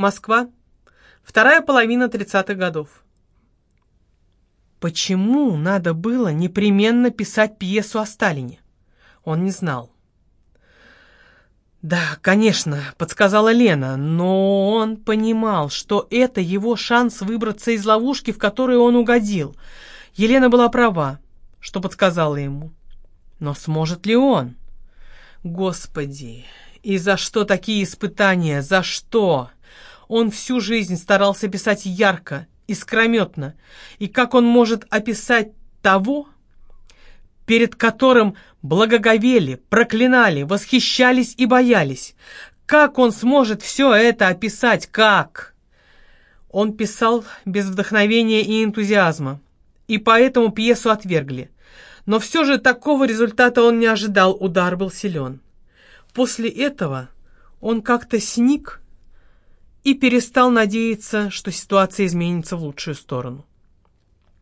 Москва. Вторая половина 30-х годов. Почему надо было непременно писать пьесу о Сталине? Он не знал. «Да, конечно», — подсказала Лена, но он понимал, что это его шанс выбраться из ловушки, в которую он угодил. Елена была права, что подсказала ему. Но сможет ли он? Господи, и за что такие испытания? За что? Он всю жизнь старался писать ярко, искрометно. И как он может описать того, перед которым благоговели, проклинали, восхищались и боялись. Как он сможет все это описать? Как? Он писал без вдохновения и энтузиазма, и поэтому пьесу отвергли. Но все же такого результата он не ожидал, удар был силен. После этого он как-то сник и перестал надеяться, что ситуация изменится в лучшую сторону.